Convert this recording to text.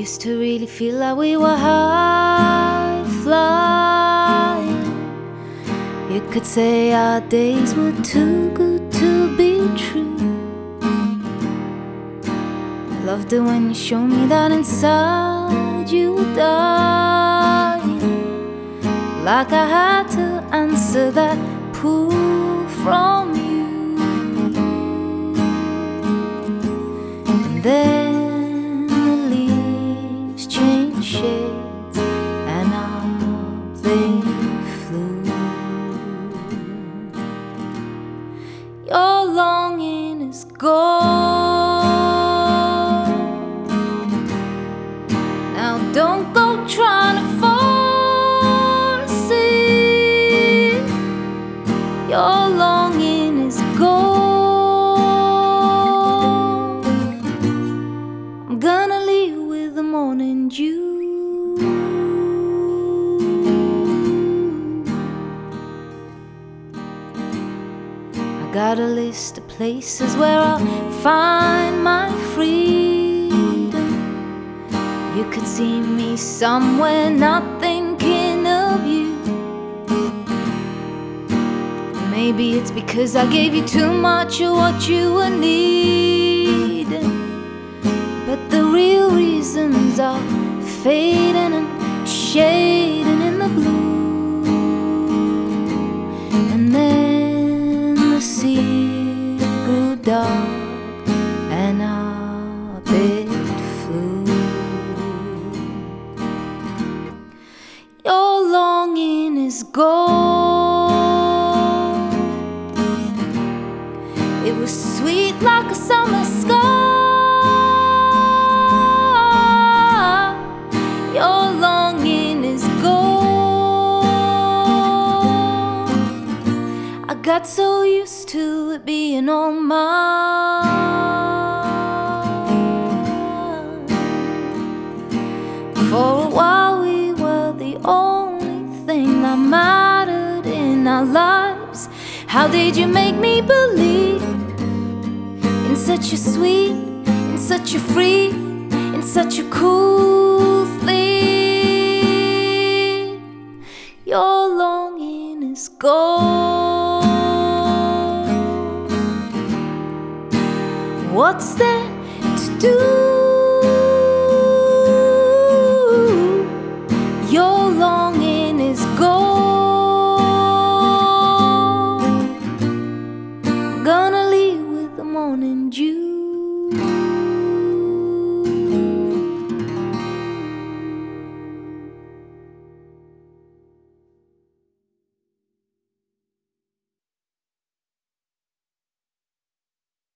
used to really feel like we were high flying. You could say our days were too good to be true. I loved it when you showed me that inside you were dying. Like I had to answer that pull flew. Your longing is gone. Now don't go trying to force it. Your longing I got a list of places where I'll find my freedom. You could see me somewhere not thinking of you. Maybe it's because I gave you too much of what you were needing. But the real reasons are fading and shading in the blue. Longing. It was sweet like a summer sky. Your longing is gone. I got so used to it being all mine. How did you make me believe in such a sweet, in such a free, in such a cool thing? Your longing is gone. What's there to do?